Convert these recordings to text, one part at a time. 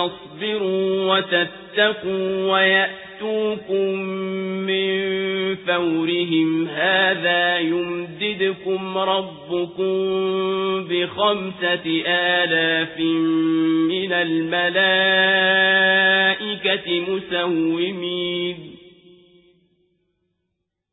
تصبروا وتتقوا ويأتوكم من فورهم هذا يمددكم ربكم بخمسة آلاف من الملائكة مسومين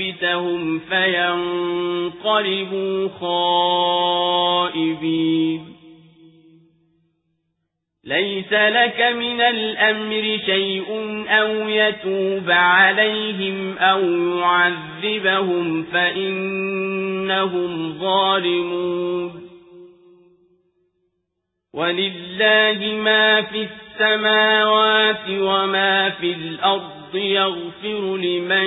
يكبتهم فينقلبوا خائبين ليس لك من الأمر شيء أو يتوب عليهم أو يعذبهم فإنهم ظالمون ولله ما في السماوات وما في الأرض يغفر لمن